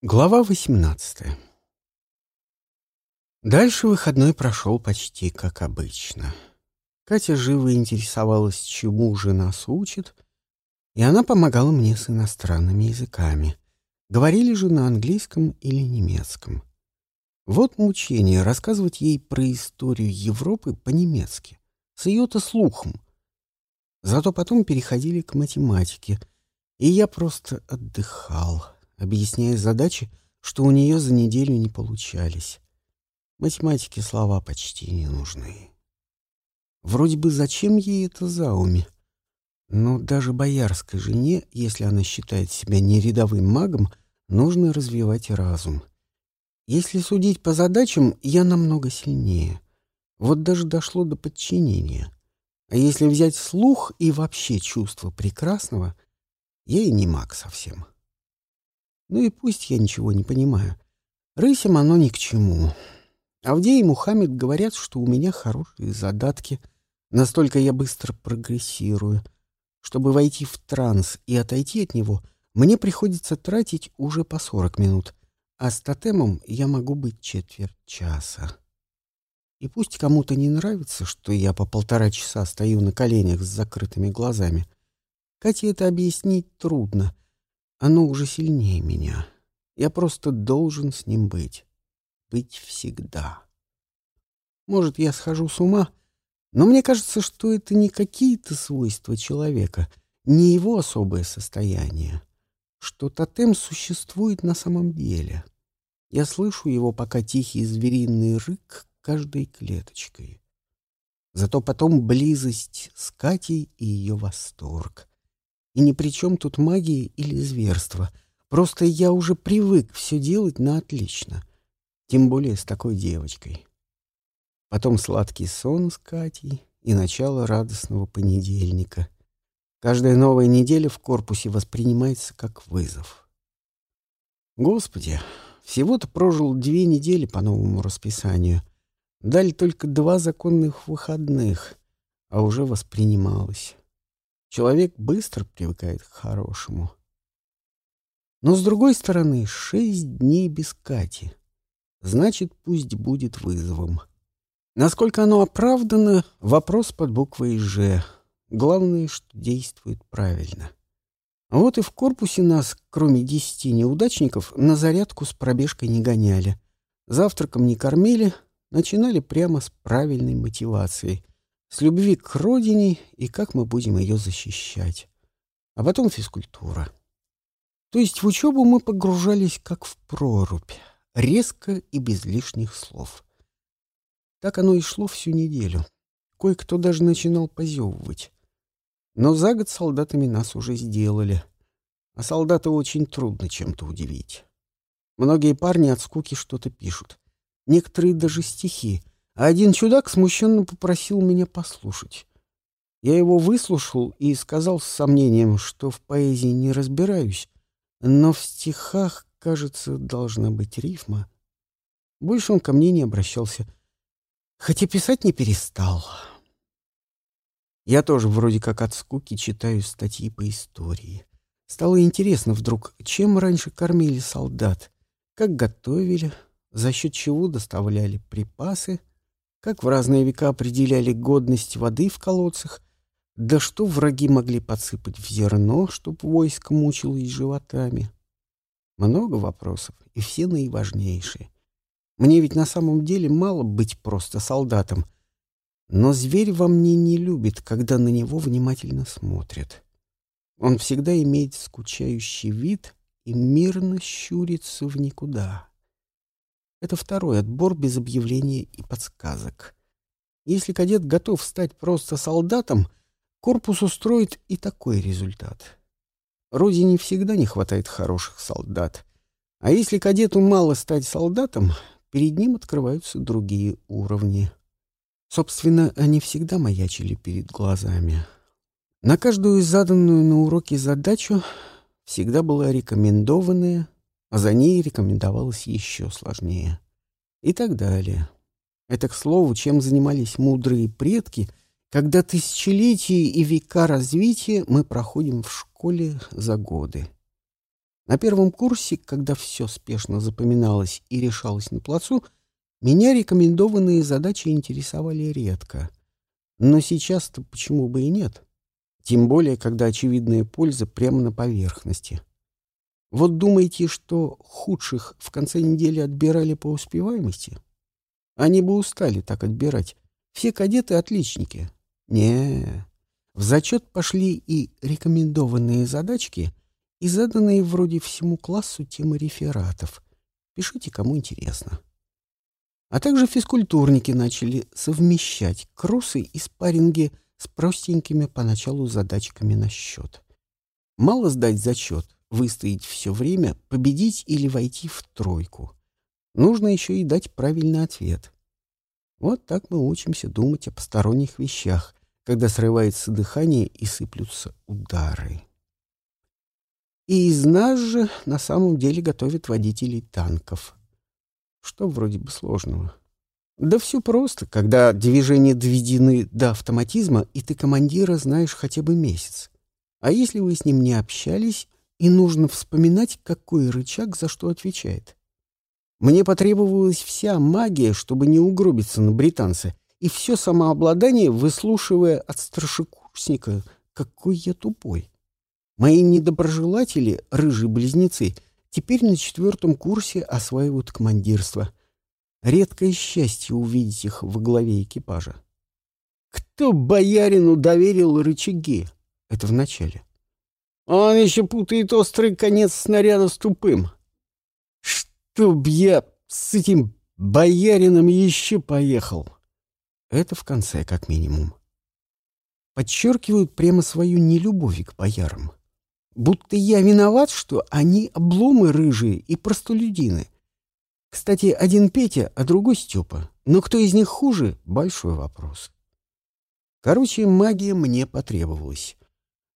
Глава 18 Дальше выходной прошел почти как обычно. Катя живо интересовалась, чему же нас учит, и она помогала мне с иностранными языками. Говорили же на английском или немецком. Вот мучение рассказывать ей про историю Европы по-немецки, с ее-то слухом. Зато потом переходили к математике, и я просто отдыхал объясняя задачи, что у нее за неделю не получались. Математике слова почти не нужны. Вроде бы зачем ей это зауми? Но даже боярской жене, если она считает себя не рядовым магом, нужно развивать разум. Если судить по задачам, я намного сильнее. Вот даже дошло до подчинения. А если взять слух и вообще чувство прекрасного, я и не маг совсем. Ну и пусть я ничего не понимаю. Рысям оно ни к чему. Авдей и Мухаммед говорят, что у меня хорошие задатки. Настолько я быстро прогрессирую. Чтобы войти в транс и отойти от него, мне приходится тратить уже по 40 минут, а с тотемом я могу быть четверть часа. И пусть кому-то не нравится, что я по полтора часа стою на коленях с закрытыми глазами, Кате это объяснить трудно — оно уже сильнее меня. Я просто должен с ним быть. Быть всегда. Может, я схожу с ума, но мне кажется, что это не какие-то свойства человека, не его особое состояние, что тотем существует на самом деле. Я слышу его пока тихий звериный рык каждой клеточкой. Зато потом близость с Катей и ее восторг. И ни при чем тут магия или зверство. Просто я уже привык все делать на отлично. Тем более с такой девочкой. Потом сладкий сон с Катей и начало радостного понедельника. Каждая новая неделя в корпусе воспринимается как вызов. Господи, всего-то прожил две недели по новому расписанию. Дали только два законных выходных, а уже воспринималось. Человек быстро привыкает к хорошему. Но, с другой стороны, шесть дней без Кати. Значит, пусть будет вызовом. Насколько оно оправдано, вопрос под буквой «Ж». Главное, что действует правильно. Вот и в корпусе нас, кроме десяти неудачников, на зарядку с пробежкой не гоняли. Завтраком не кормили, начинали прямо с правильной мотивацией с любви к родине и как мы будем ее защищать. А потом физкультура. То есть в учебу мы погружались как в прорубь, резко и без лишних слов. Так оно и шло всю неделю. Кое-кто даже начинал позевывать. Но за год солдатами нас уже сделали. А солдата очень трудно чем-то удивить. Многие парни от скуки что-то пишут. Некоторые даже стихи — а один чудак смущенно попросил меня послушать. Я его выслушал и сказал с сомнением, что в поэзии не разбираюсь, но в стихах, кажется, должна быть рифма. Больше он ко мне не обращался, хотя писать не перестал. Я тоже вроде как от скуки читаю статьи по истории. Стало интересно вдруг, чем раньше кормили солдат, как готовили, за счет чего доставляли припасы — как в разные века определяли годность воды в колодцах, да что враги могли подсыпать в зерно, чтоб войско мучилось животами. Много вопросов, и все наиважнейшие. Мне ведь на самом деле мало быть просто солдатом, но зверь во мне не любит, когда на него внимательно смотрят. Он всегда имеет скучающий вид и мирно щурится в никуда. Это второй отбор без объявления и подсказок. Если кадет готов стать просто солдатом, корпус устроит и такой результат. Родине всегда не хватает хороших солдат. А если кадету мало стать солдатом, перед ним открываются другие уровни. Собственно, они всегда маячили перед глазами. На каждую заданную на уроке задачу всегда была рекомендованная а за ней рекомендовалось еще сложнее. И так далее. Это, к слову, чем занимались мудрые предки, когда тысячелетия и века развития мы проходим в школе за годы. На первом курсе, когда все спешно запоминалось и решалось на плацу, меня рекомендованные задачи интересовали редко. Но сейчас-то почему бы и нет? Тем более, когда очевидная польза прямо на поверхности. Вот думаете, что худших в конце недели отбирали по успеваемости? Они бы устали так отбирать. Все кадеты — отличники. не В зачет пошли и рекомендованные задачки, и заданные вроде всему классу темы рефератов. Пишите, кому интересно. А также физкультурники начали совмещать кроссы и спарринги с простенькими поначалу задачками на счет. Мало сдать зачет, выстоять все время, победить или войти в тройку. Нужно еще и дать правильный ответ. Вот так мы учимся думать о посторонних вещах, когда срывается дыхание и сыплются удары. И из нас же на самом деле готовят водителей танков — что вроде бы сложного? Да все просто, когда движения доведены до автоматизма, и ты командира знаешь хотя бы месяц. А если вы с ним не общались, и нужно вспоминать, какой рычаг за что отвечает? Мне потребовалась вся магия, чтобы не угробиться на британца, и все самообладание, выслушивая от старшекурсника, какой я тупой. Мои недоброжелатели, рыжие близнецы — Теперь на четвертом курсе осваивают командирство. Редкое счастье увидеть их во главе экипажа. Кто боярину доверил рычаги? Это в начале. Он еще путает острый конец снаряда с тупым. Чтоб я с этим боярином еще поехал. Это в конце, как минимум. Подчеркивают прямо свою нелюбовь к боярам будто я виноват, что они обломы рыжие и простолюдины. Кстати, один Петя, а другой Степа. Но кто из них хуже — большой вопрос. Короче, магия мне потребовалась.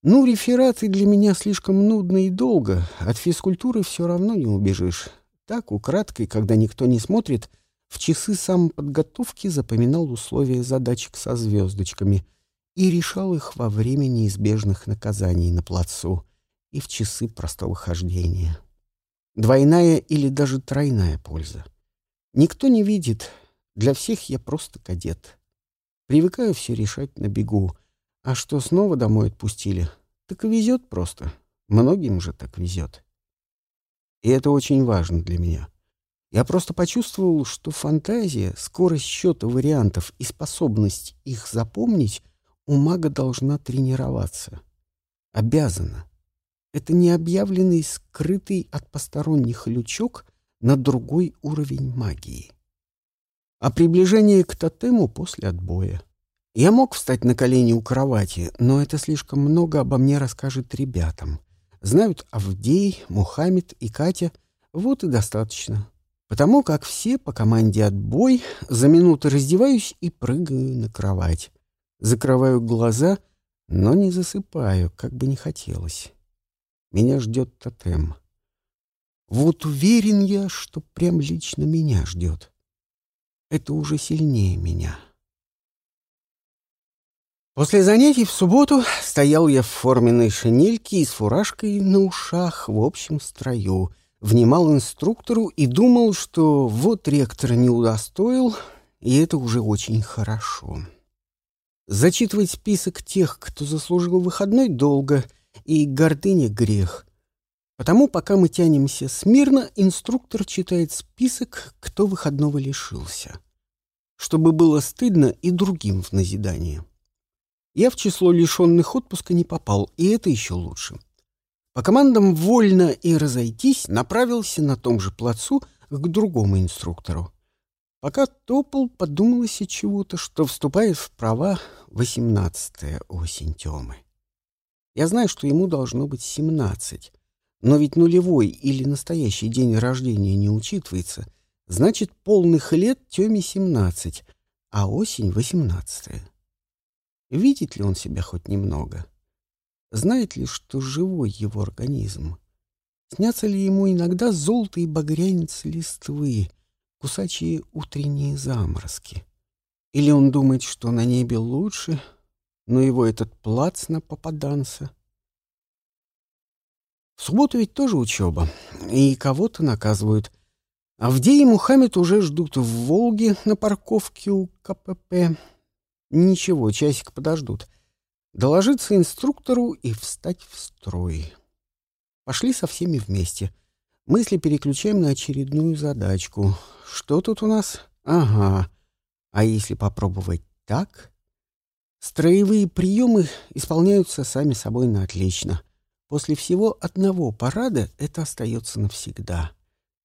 Ну, рефераты для меня слишком нудно и долго. От физкультуры все равно не убежишь. Так, украдкой, когда никто не смотрит, в часы самоподготовки запоминал условия задачек со звездочками и решал их во время неизбежных наказаний на плацу и в часы простого хождения. Двойная или даже тройная польза. Никто не видит. Для всех я просто кадет. Привыкаю все решать на бегу. А что снова домой отпустили? Так везет просто. Многим же так везет. И это очень важно для меня. Я просто почувствовал, что фантазия, скорость счета вариантов и способность их запомнить у мага должна тренироваться. Обязана. Это необъявленный, скрытый от посторонних лючок на другой уровень магии. А приближение к тотему после отбоя. Я мог встать на колени у кровати, но это слишком много обо мне расскажет ребятам. Знают Авдей, Мухаммед и Катя, вот и достаточно. Потому как все по команде «отбой» за минуту раздеваюсь и прыгаю на кровать. Закрываю глаза, но не засыпаю, как бы не хотелось. Меня ждет тотем. Вот уверен я, что прям лично меня ждет. Это уже сильнее меня. После занятий в субботу стоял я в форменной шинельке и с фуражкой на ушах в общем строю, внимал инструктору и думал, что вот ректор не удостоил, и это уже очень хорошо. Зачитывать список тех, кто заслужил выходной, долго — и гордыня — грех. Потому пока мы тянемся смирно, инструктор читает список, кто выходного лишился. Чтобы было стыдно и другим в назидание. Я в число лишенных отпуска не попал, и это еще лучше. По командам «вольно» и «разойтись» направился на том же плацу к другому инструктору. Пока топал, подумалось от чего-то, что вступает в права восемнадцатая осень Темы. Я знаю, что ему должно быть семнадцать. Но ведь нулевой или настоящий день рождения не учитывается. Значит, полных лет Тёме семнадцать, а осень восемнадцатая. Видит ли он себя хоть немного? Знает ли, что живой его организм? Снятся ли ему иногда золотые багрянец листвы, кусачие утренние заморозки? Или он думает, что на небе лучше, но его этот плац на попаданца. В субботу ведь тоже учеба, и кого-то наказывают. А в день Мухаммед уже ждут в Волге на парковке у КПП. Ничего, часик подождут. Доложиться инструктору и встать в строй. Пошли со всеми вместе. Мысли переключаем на очередную задачку. Что тут у нас? Ага. А если попробовать так? Строевые приемы исполняются сами собой на отлично. После всего одного парада это остается навсегда.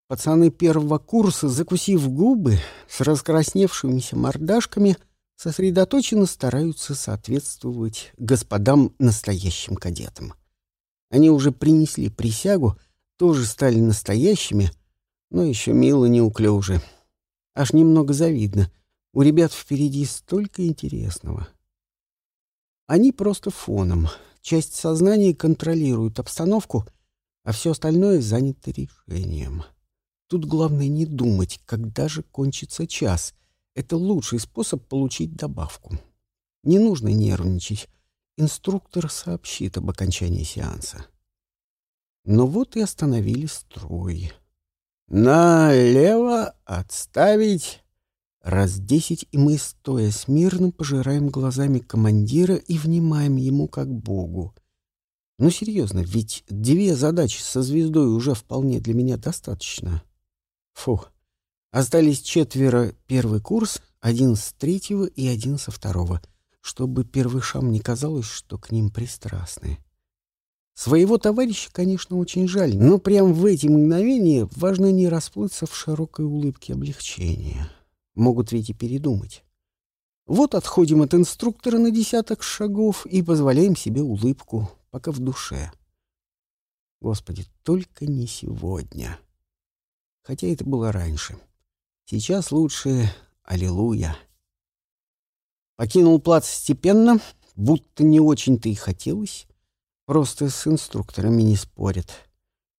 Пацаны первого курса, закусив губы, с раскрасневшимися мордашками, сосредоточенно стараются соответствовать господам настоящим кадетам. Они уже принесли присягу, тоже стали настоящими, но еще мило неуклюже. Аж немного завидно. У ребят впереди столько интересного. Они просто фоном. Часть сознания контролирует обстановку, а все остальное занято решением. Тут главное не думать, когда же кончится час. Это лучший способ получить добавку. Не нужно нервничать. Инструктор сообщит об окончании сеанса. Но вот и остановили строй. «Налево отставить!» Раз десять, и мы, стоя смирно, пожираем глазами командира и внимаем ему как богу. Ну, серьезно, ведь две задачи со звездой уже вполне для меня достаточно. Фух. Остались четверо первый курс, один с третьего и один со второго, чтобы первышам не казалось, что к ним пристрастны. Своего товарища, конечно, очень жаль, но прямо в эти мгновения важно не расплыться в широкой улыбке облегчения. Могут ведь и передумать. Вот отходим от инструктора на десяток шагов и позволяем себе улыбку, пока в душе. Господи, только не сегодня хотя это было раньше. Сейчас лучше «Аллилуйя». Покинул плац степенно, будто не очень-то и хотелось. Просто с инструкторами не спорят.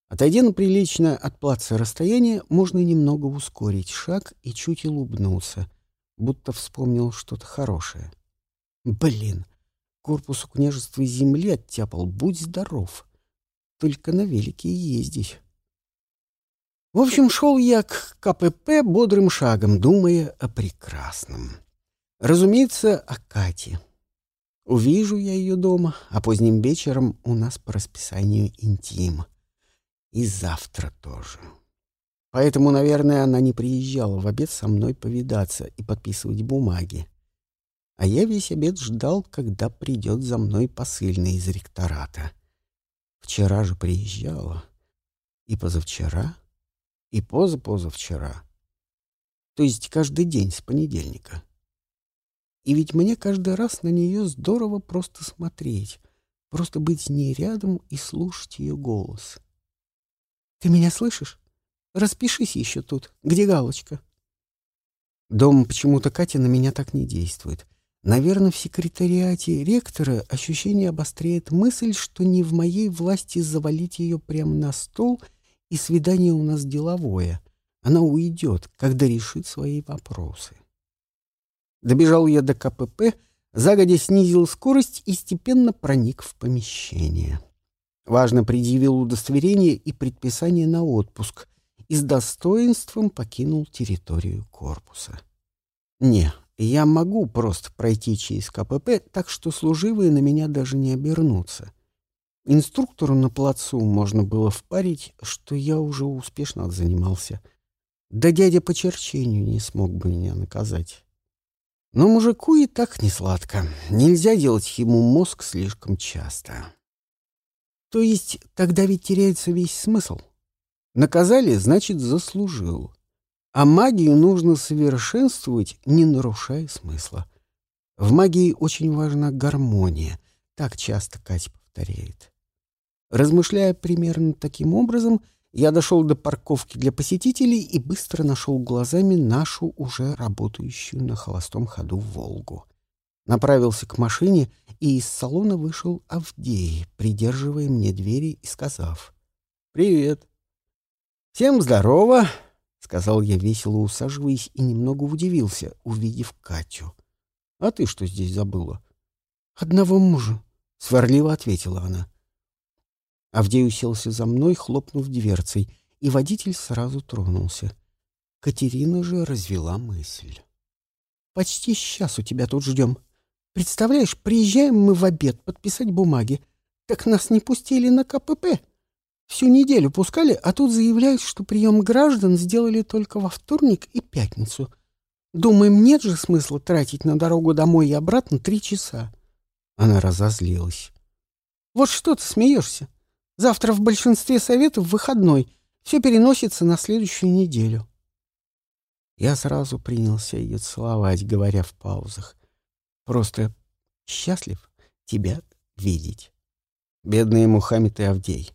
Отойдя на приличное от плаца расстояние, можно немного ускорить шаг и чуть улыбнуться, будто вспомнил что-то хорошее. Блин, корпус у княжества земли оттяпал, будь здоров. Только на велике ездить. В общем, шел я к КПП бодрым шагом, думая о прекрасном. Разумеется, о Кате. Увижу я ее дома, а поздним вечером у нас по расписанию интим. И завтра тоже. Поэтому, наверное, она не приезжала в обед со мной повидаться и подписывать бумаги. А я весь обед ждал, когда придет за мной посыльный из ректората. Вчера же приезжала. И позавчера — и позапозавчера. То есть каждый день с понедельника. И ведь мне каждый раз на нее здорово просто смотреть, просто быть с ней рядом и слушать ее голос. «Ты меня слышишь? Распишись еще тут. Где галочка?» Дом почему-то Катя на меня так не действует. Наверное, в секретариате ректора ощущение обостряет мысль, что не в моей власти завалить ее прямо на стол — и свидание у нас деловое. Она уйдет, когда решит свои вопросы. Добежал я до КПП, загодя снизил скорость и степенно проник в помещение. Важно предъявил удостоверение и предписание на отпуск и с достоинством покинул территорию корпуса. Не, я могу просто пройти через КПП, так что служивые на меня даже не обернутся. Инструктору на плацу можно было впарить, что я уже успешно занимался. Да дядя по черчению не смог бы меня наказать. Но мужику и так не сладко. Нельзя делать ему мозг слишком часто. То есть тогда ведь теряется весь смысл. Наказали, значит, заслужил. А магию нужно совершенствовать, не нарушая смысла. В магии очень важна гармония. Так часто Катя повторяет. Размышляя примерно таким образом, я дошел до парковки для посетителей и быстро нашел глазами нашу уже работающую на холостом ходу «Волгу». Направился к машине, и из салона вышел Авдей, придерживая мне двери и сказав «Привет». «Всем здорово», — сказал я, весело усаживаясь, и немного удивился, увидев Катю. «А ты что здесь забыла?» «Одного мужа», — сварливо ответила она. Авдей уселся за мной, хлопнув дверцей, и водитель сразу тронулся. Катерина же развела мысль. «Почти сейчас у тебя тут ждем. Представляешь, приезжаем мы в обед подписать бумаги. Так нас не пустили на КПП. Всю неделю пускали, а тут заявляют, что прием граждан сделали только во вторник и пятницу. Думаем, нет же смысла тратить на дорогу домой и обратно три часа. Она разозлилась. Вот что ты смеешься? Завтра в большинстве советов выходной. Все переносится на следующую неделю. Я сразу принялся ее целовать, говоря в паузах. Просто счастлив тебя видеть. Бедные Мухаммед и Авдей.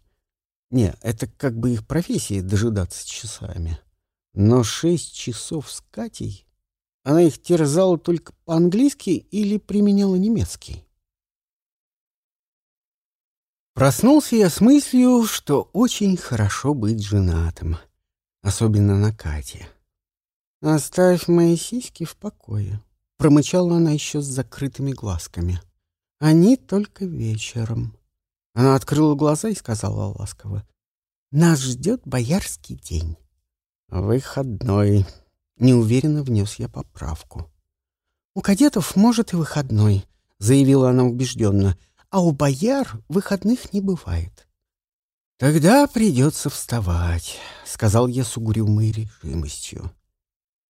Не, это как бы их профессия дожидаться часами. Но шесть часов с Катей... Она их терзала только по-английски или применяла немецкий? Проснулся я с мыслью, что очень хорошо быть женатым, особенно на Кате. «Оставь мои сиськи в покое», — промычала она еще с закрытыми глазками. «Они только вечером». Она открыла глаза и сказала ласково. «Нас ждет боярский день». «Выходной», — неуверенно внес я поправку. «У кадетов, может, и выходной», — заявила она убежденно, «а у бояр выходных не бывает». «Тогда придется вставать», — сказал я с угрюмой решимостью.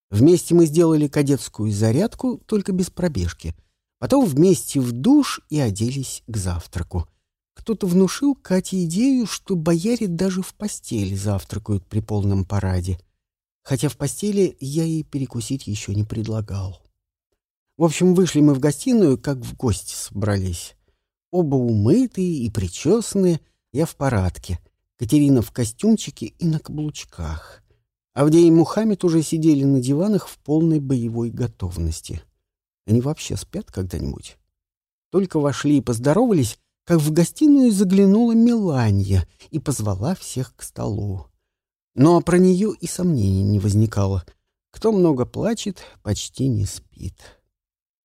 Вместе мы сделали кадетскую зарядку, только без пробежки. Потом вместе в душ и оделись к завтраку. Кто-то внушил Кате идею, что бояре даже в постели завтракают при полном параде. Хотя в постели я ей перекусить еще не предлагал. В общем, вышли мы в гостиную, как в гости собрались. Оба умытые и причесанные, я в парадке. Катерина в костюмчике и на каблучках. Авдей и Мухаммед уже сидели на диванах в полной боевой готовности. Они вообще спят когда-нибудь? Только вошли и поздоровались, как в гостиную заглянула Меланья и позвала всех к столу. Но про нее и сомнений не возникало. Кто много плачет, почти не спит.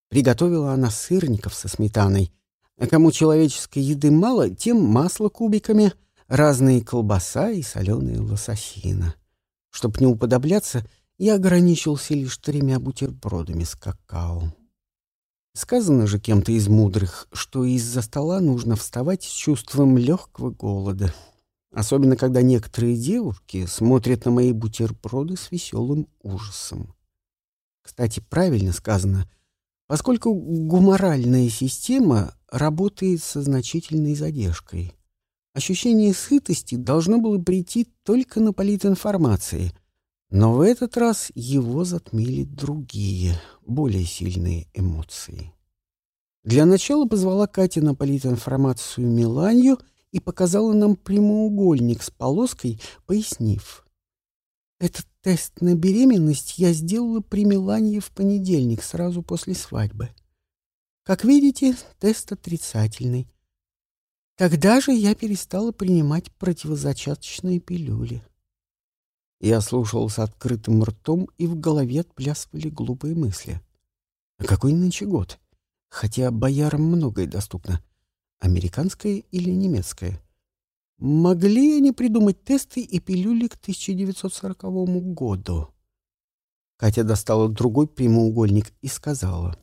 Приготовила она сырников со сметаной, а кому человеческой еды мало, тем масло кубиками, разные колбаса и соленые лососина. Чтоб не уподобляться, я ограничился лишь тремя бутербродами с какао. Сказано же кем-то из мудрых, что из-за стола нужно вставать с чувством легкого голода. Особенно, когда некоторые девушки смотрят на мои бутерброды с веселым ужасом. Кстати, правильно сказано, поскольку гуморальная система работает со значительной задержкой. Ощущение сытости должно было прийти только на политинформации, но в этот раз его затмили другие, более сильные эмоции. Для начала позвала Катя на политинформацию Миланью и показала нам прямоугольник с полоской, пояснив. «Этот тест на беременность я сделала при Миланье в понедельник, сразу после свадьбы. Как видите, тест отрицательный. Тогда же я перестала принимать противозачаточные пилюли. Я слушал с открытым ртом, и в голове отплясывали глупые мысли. А какой нынче год? Хотя боярам многое доступно. Американское или немецкое? Могли они придумать тесты и пилюли к 1940 году? Катя достала другой прямоугольник и сказала.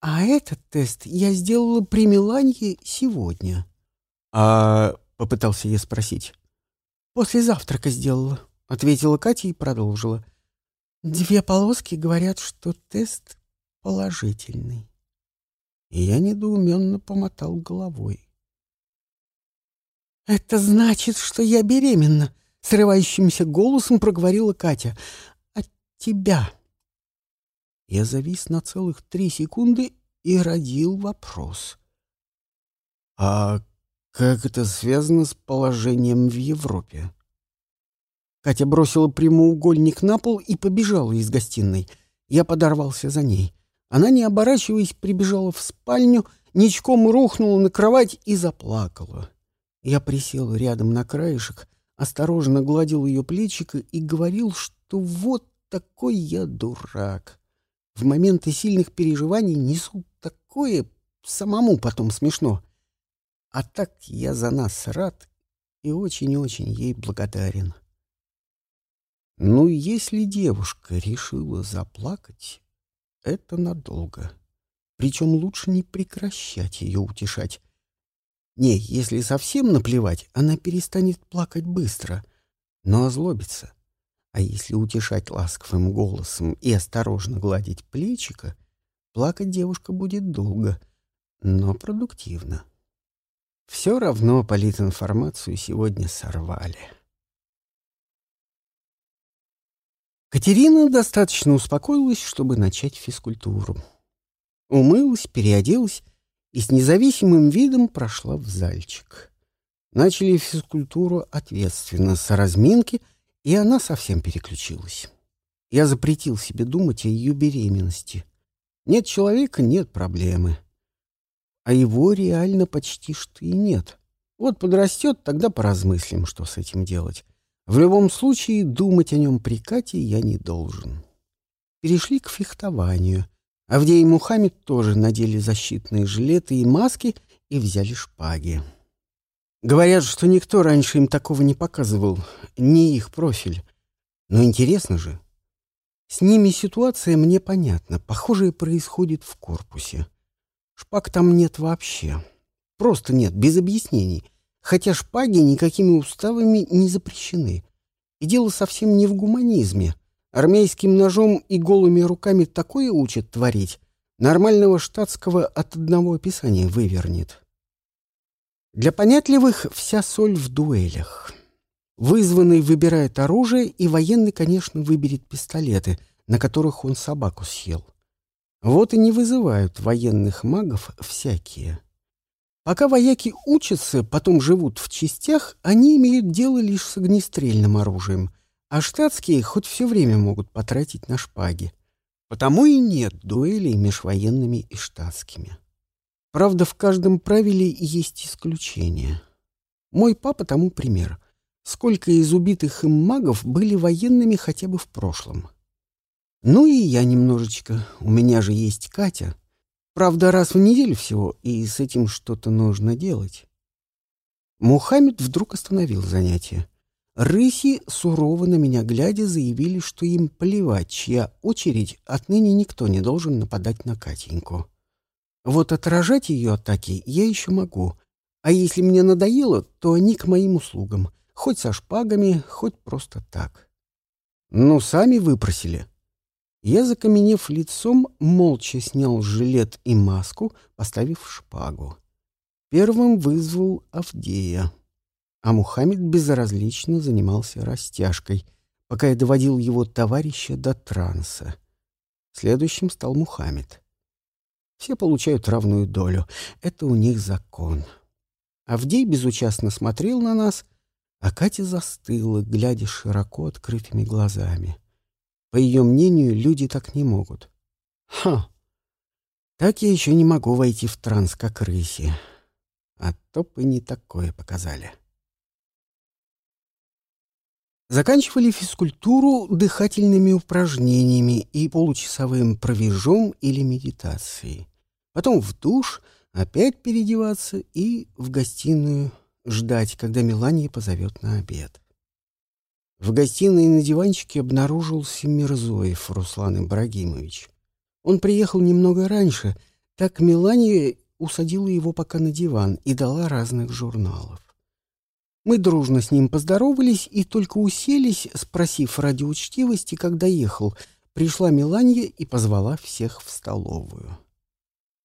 «А этот тест я сделала при Миланье сегодня». «А...» — попытался я спросить. «После завтрака сделала» ответила Катя и продолжила. Две полоски говорят, что тест положительный. И я недоуменно помотал головой. «Это значит, что я беременна», — срывающимся голосом проговорила Катя. «От тебя». Я завис на целых три секунды и родил вопрос. «А как это связано с положением в Европе?» Катя бросила прямоугольник на пол и побежала из гостиной. Я подорвался за ней. Она, не оборачиваясь, прибежала в спальню, ничком рухнула на кровать и заплакала. Я присел рядом на краешек, осторожно гладил ее плечико и говорил, что вот такой я дурак. В моменты сильных переживаний несу такое, самому потом смешно. А так я за нас рад и очень-очень ей благодарен. Ну, если девушка решила заплакать, это надолго. Причем лучше не прекращать ее утешать. Не, если совсем наплевать, она перестанет плакать быстро, но озлобится. А если утешать ласковым голосом и осторожно гладить плечика, плакать девушка будет долго, но продуктивно. Все равно политинформацию сегодня сорвали. Катерина достаточно успокоилась, чтобы начать физкультуру. Умылась, переоделась и с независимым видом прошла в зальчик. Начали физкультуру ответственно, с разминки, и она совсем переключилась. Я запретил себе думать о ее беременности. Нет человека — нет проблемы. А его реально почти что и нет. Вот подрастет, тогда поразмыслим, что с этим делать. В любом случае, думать о нем при Кате я не должен. Перешли к фехтованию. Авдей и Мухаммед тоже надели защитные жилеты и маски и взяли шпаги. Говорят, что никто раньше им такого не показывал, не их профиль. Но интересно же. С ними ситуация мне понятна. Похожее происходит в корпусе. Шпаг там нет вообще. Просто нет, без объяснений. Хотя шпаги никакими уставами не запрещены. И дело совсем не в гуманизме. Армейским ножом и голыми руками такое учат творить. Нормального штатского от одного описания вывернет. Для понятливых вся соль в дуэлях. Вызванный выбирает оружие, и военный, конечно, выберет пистолеты, на которых он собаку съел. Вот и не вызывают военных магов всякие. Пока вояки учатся, потом живут в частях, они имеют дело лишь с огнестрельным оружием, а штатские хоть все время могут потратить на шпаги. Потому и нет дуэлей между военными и штатскими. Правда, в каждом правиле есть исключения. Мой папа тому пример. Сколько из убитых им магов были военными хотя бы в прошлом. Ну и я немножечко. У меня же есть Катя. Правда, раз в неделю всего, и с этим что-то нужно делать. Мухаммед вдруг остановил занятие. Рыси, сурово на меня глядя, заявили, что им плевать, чья очередь, отныне никто не должен нападать на Катеньку. Вот отражать ее атаки я еще могу. А если мне надоело, то они к моим услугам. Хоть со шпагами, хоть просто так. Ну, сами выпросили. Я, закаменев лицом, молча снял жилет и маску, поставив шпагу. Первым вызвал Авдея. А Мухаммед безразлично занимался растяжкой, пока я доводил его товарища до транса. Следующим стал Мухаммед. Все получают равную долю. Это у них закон. Авдей безучастно смотрел на нас, а Катя застыла, глядя широко открытыми глазами. По ее мнению, люди так не могут. Ха! Так я еще не могу войти в транс, как рыси. А топы не такое показали. Заканчивали физкультуру дыхательными упражнениями и получасовым провижом или медитацией потом в душ, опять переодеваться и в гостиную ждать, когда Мелания позовет на обед. В гостиной на диванчике обнаружился Мирзоев Руслан Ибрагимович. Он приехал немного раньше, так Мелания усадила его пока на диван и дала разных журналов. Мы дружно с ним поздоровались и только уселись, спросив ради учтивости, когда ехал, пришла Меланья и позвала всех в столовую.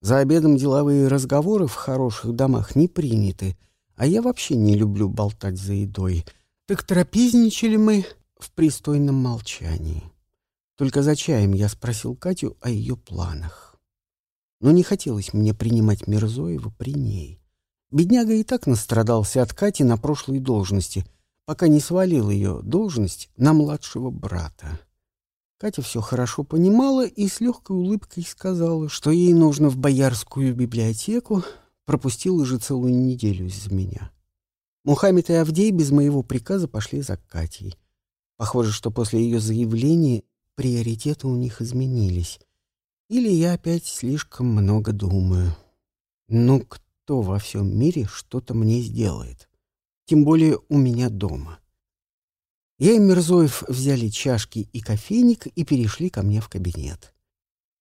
За обедом деловые разговоры в хороших домах не приняты, а я вообще не люблю болтать за едой. Так трапезничали мы в пристойном молчании. Только за чаем я спросил Катю о ее планах. Но не хотелось мне принимать Мирзоева при ней. Бедняга и так настрадался от Кати на прошлой должности, пока не свалил ее должность на младшего брата. Катя все хорошо понимала и с легкой улыбкой сказала, что ей нужно в Боярскую библиотеку, пропустила же целую неделю из-за меня. Мухаммед и Авдей без моего приказа пошли за Катей. Похоже, что после ее заявления приоритеты у них изменились. Или я опять слишком много думаю. Ну, никто во всем мире что-то мне сделает. Тем более у меня дома. Я и Мирзоев взяли чашки и кофейник и перешли ко мне в кабинет.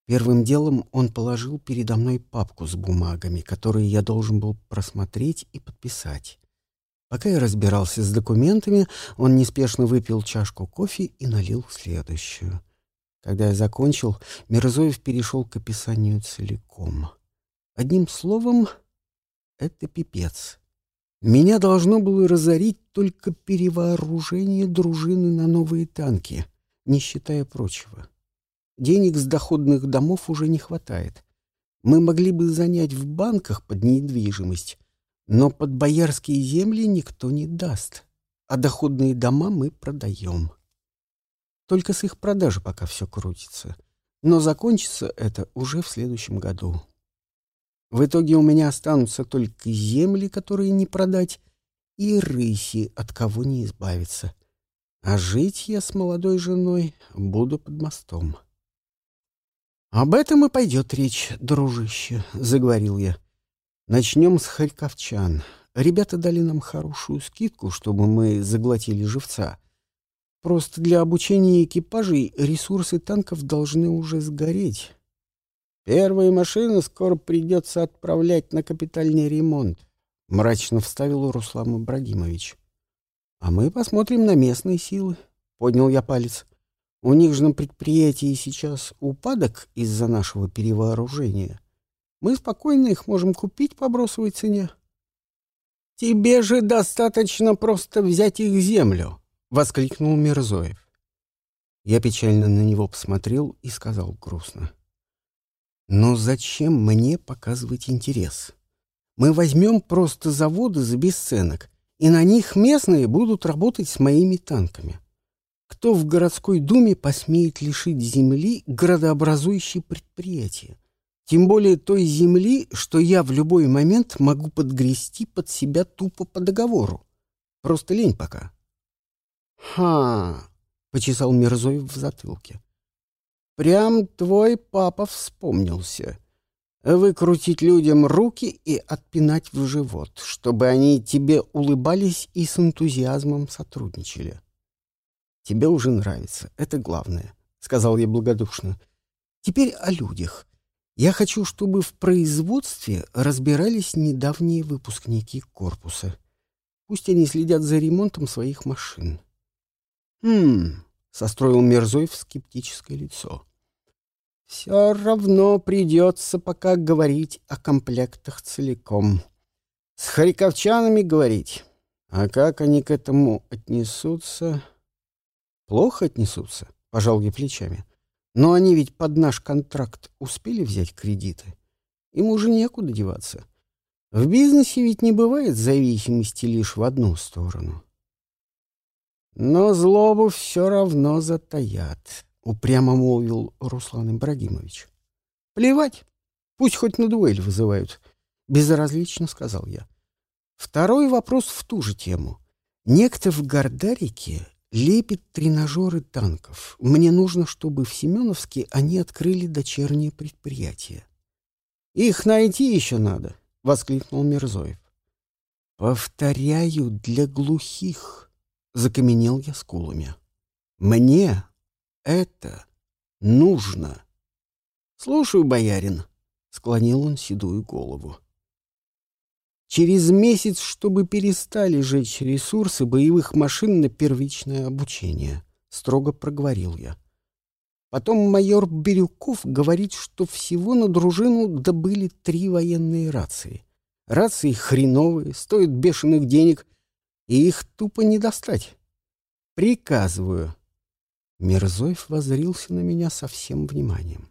Первым делом он положил передо мной папку с бумагами, которые я должен был просмотреть и подписать. Пока я разбирался с документами, он неспешно выпил чашку кофе и налил следующую. Когда я закончил, Мирзоев перешел к описанию целиком. Одним словом, это пипец. Меня должно было разорить только перевооружение дружины на новые танки, не считая прочего. Денег с доходных домов уже не хватает. Мы могли бы занять в банках под недвижимость, но под боярские земли никто не даст, а доходные дома мы продаем. Только с их продажи пока все крутится. Но закончится это уже в следующем году. В итоге у меня останутся только земли, которые не продать, и рыси, от кого не избавиться. А жить я с молодой женой буду под мостом. «Об этом и пойдет речь, дружище», — заговорил я. «Начнем с харьковчан. Ребята дали нам хорошую скидку, чтобы мы заглотили живца. Просто для обучения экипажей ресурсы танков должны уже сгореть. Первые машины скоро придется отправлять на капитальный ремонт», — мрачно вставил Руслан Ибрагимович. «А мы посмотрим на местные силы», — поднял я палец. У них же на предприятии сейчас упадок из-за нашего перевооружения. Мы спокойно их можем купить по бросовой цене. — Тебе же достаточно просто взять их землю! — воскликнул Мирзоев. Я печально на него посмотрел и сказал грустно. — Но зачем мне показывать интерес? Мы возьмем просто заводы за бесценок, и на них местные будут работать с моими танками. Кто в городской думе посмеет лишить земли градообразующее предприятие? Тем более той земли, что я в любой момент могу подгрести под себя тупо по договору. Просто лень пока. «Ха!» — почесал Мирзоев в затылке. «Прям твой папа вспомнился. Выкрутить людям руки и отпинать в живот, чтобы они тебе улыбались и с энтузиазмом сотрудничали. Тебе уже нравится, это главное, — сказал я благодушно. Теперь о людях. Я хочу, чтобы в производстве разбирались недавние выпускники корпуса. Пусть они следят за ремонтом своих машин. «Хм...» — состроил Мерзоев скептическое лицо. «Все равно придется пока говорить о комплектах целиком. С харьковчанами говорить. А как они к этому отнесутся...» Плохо отнесутся, пожал я плечами. Но они ведь под наш контракт успели взять кредиты. Им уже некуда деваться. В бизнесе ведь не бывает зависимости лишь в одну сторону. Но злобу все равно затаят, упрямо молвил Руслан Ибрагимович. Плевать, пусть хоть на дуэль вызывают, безразлично сказал я. Второй вопрос в ту же тему. Некто в Гордарике Лепит тренажеры танков. Мне нужно, чтобы в Семеновске они открыли дочернее предприятие. «Их найти еще надо!» — воскликнул Мирзоев. «Повторяю, для глухих!» — закаменел я скулами. «Мне это нужно!» «Слушаю, боярин!» — склонил он седую голову. Через месяц, чтобы перестали жечь ресурсы боевых машин на первичное обучение, строго проговорил я. Потом майор Бирюков говорит, что всего на дружину добыли три военные рации. Рации хреновые, стоят бешеных денег, и их тупо не достать. Приказываю. Мерзоев возрился на меня со всем вниманием.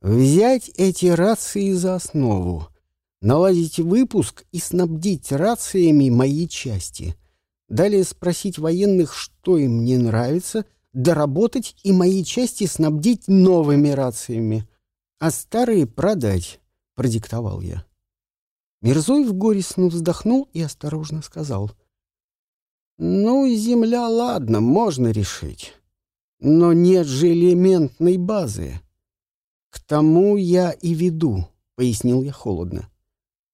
Взять эти рации за основу — наладить выпуск и снабдить рациями мои части. Далее спросить военных, что им не нравится, доработать и мои части снабдить новыми рациями, а старые продать, — продиктовал я. Мирзоев горестно вздохнул и осторожно сказал. «Ну, земля, ладно, можно решить. Но нет же элементной базы. К тому я и веду», — пояснил я холодно.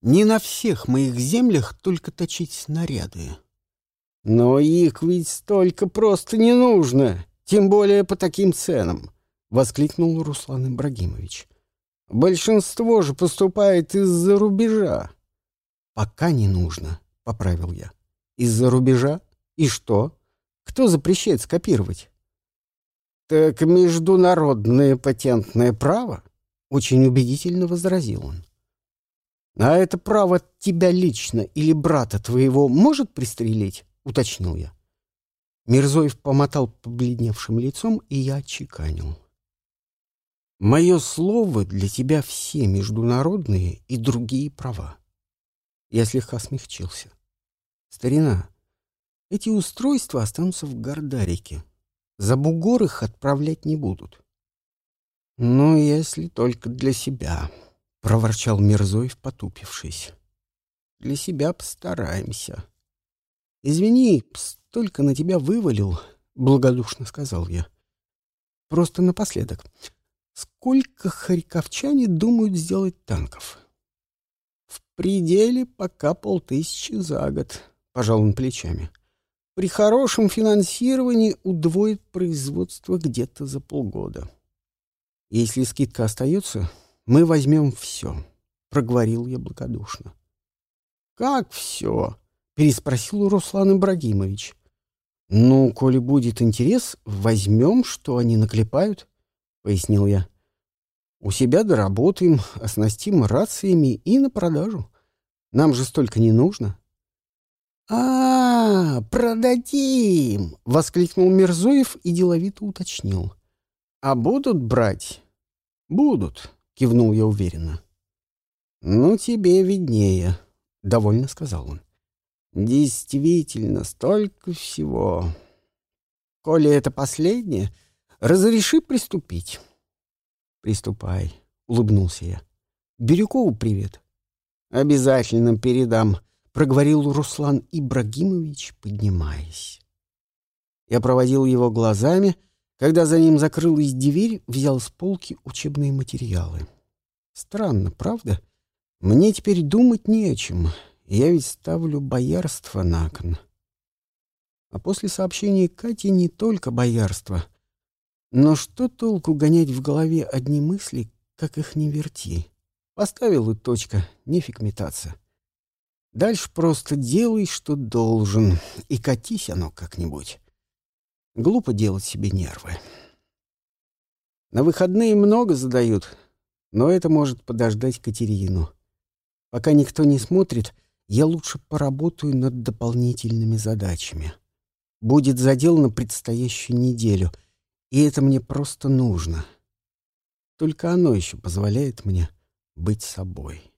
Не на всех моих землях только точить снаряды. Но их ведь столько просто не нужно, тем более по таким ценам, — воскликнул Руслан Ибрагимович. Большинство же поступает из-за рубежа. Пока не нужно, — поправил я. Из-за рубежа? И что? Кто запрещает скопировать? Так международное патентное право, — очень убедительно возразил он. А это право тебя лично или брата твоего может пристрелить? — уточнил я. Мирзоев помотал побледневшим лицом, и я отчеканил. «Мое слово для тебя все международные и другие права». Я слегка смягчился. «Старина, эти устройства останутся в Гордарике. За бугор их отправлять не будут». «Ну, если только для себя», — проворчал Мирзоев, потупившись. «Для себя постараемся». «Извини, столько на тебя вывалил», — благодушно сказал я. «Просто напоследок. Сколько харьковчане думают сделать танков?» «В пределе пока полтысячи за год», — пожал он плечами. «При хорошем финансировании удвоит производство где-то за полгода. Если скидка остается, мы возьмем все», — проговорил я благодушно. «Как все?» переспросил Руслан Ибрагимович. «Ну, коли будет интерес, возьмем, что они наклепают», — пояснил я. «У себя доработаем, оснастим рациями и на продажу. Нам же столько не нужно». «А, -а, продадим!» — воскликнул Мирзоев и деловито уточнил. «А будут брать?» «Будут», — кивнул я уверенно. «Ну, тебе виднее», — довольно сказал он. Действительно, столько всего. Коли это последнее, разреши приступить. Приступай, улыбнулся я. Бирюкову привет. Обязательно передам, проговорил Руслан Ибрагимович, поднимаясь. Я проводил его глазами, когда за ним закрылась дверь, взял с полки учебные материалы. Странно, правда? Мне теперь думать не о чем. Я ведь ставлю боярство на кон. А после сообщения Кати не только боярство. Но что толку гонять в голове одни мысли, как их не верти? Поставил и точка, нефиг метаться. Дальше просто делай, что должен, и катись оно как-нибудь. Глупо делать себе нервы. На выходные много задают, но это может подождать Катерину. Пока никто не смотрит — я лучше поработаю над дополнительными задачами. Будет задел на предстоящую неделю, и это мне просто нужно. Только оно еще позволяет мне быть собой.